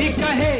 कहे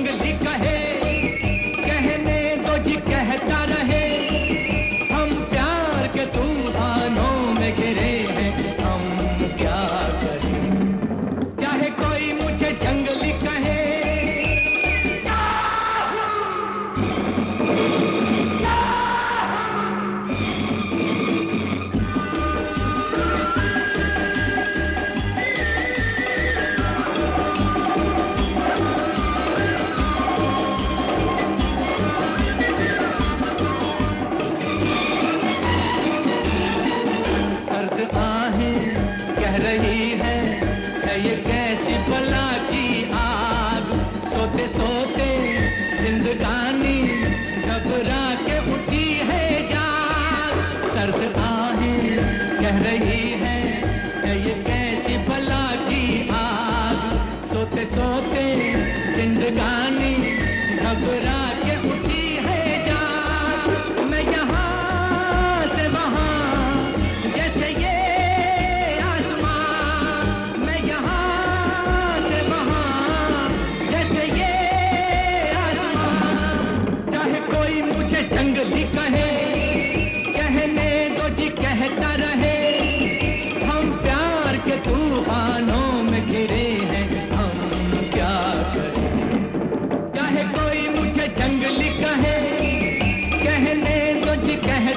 Angelica. ये कैसी भला की आग? सोते सोते जिंदगानी घबरा के उठी है जाग। सर्द आहे कह रही है ये कैसी भला की आग? सोते सोते जिंदगानी घबरा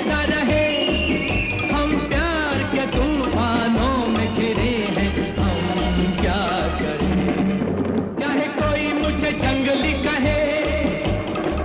Not